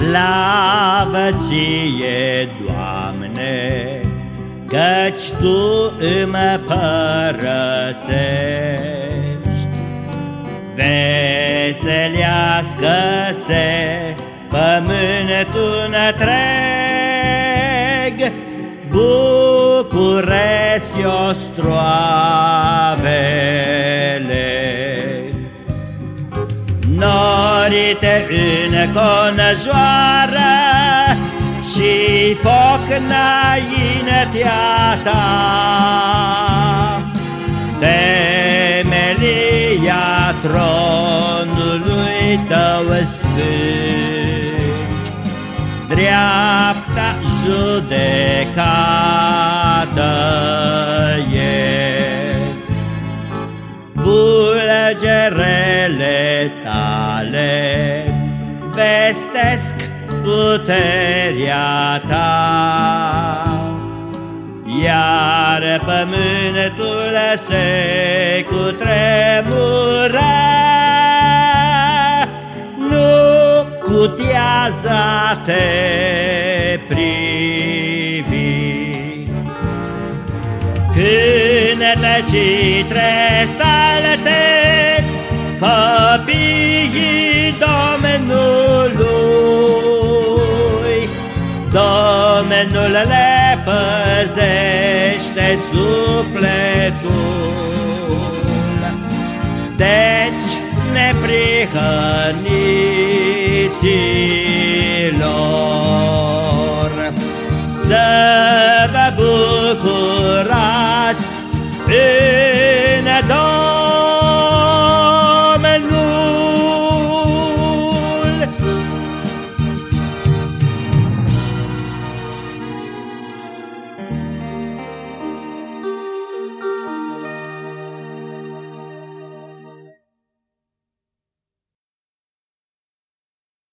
Slavă ție, Doamne, Căci Tu îmi părăsești. Veselească-se pământul întreg, Norii te înconjoară Și foc înaintea ta Temelia tronului tău sfânt Dreapta judecată Fulgerele tale vestesc puterea ta. Iar pământul se cutremură, nu cutează te privi. Cântecii tresalte, iubirii Domnului. Domnul le păzește sufletul, deci neprihăniților. Să